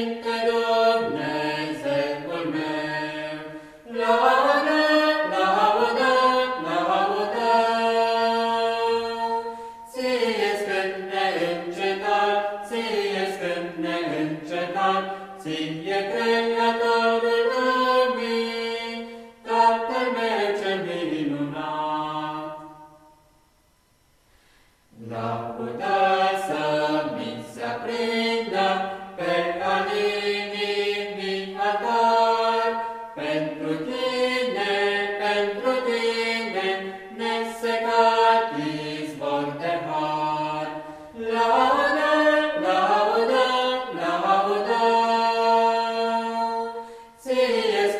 Sfinte, Dumnezeul meu, laudă, laudă, laudă. Ție-ți cânt neîncetat, ție-ți cânt neîncetat, ție Creatorul lumii, Tatăl minunat. Laudă,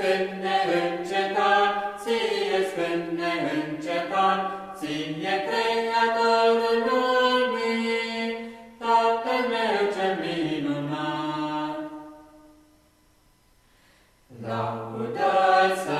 Sfânt neîncetat, Ție Sfânt neîncetat, Ție Creatorul lumii, Tatăl meu cel minunat. Laudă-ți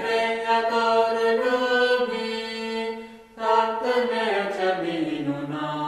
creatore lumii, Tatăl meu cea minunat,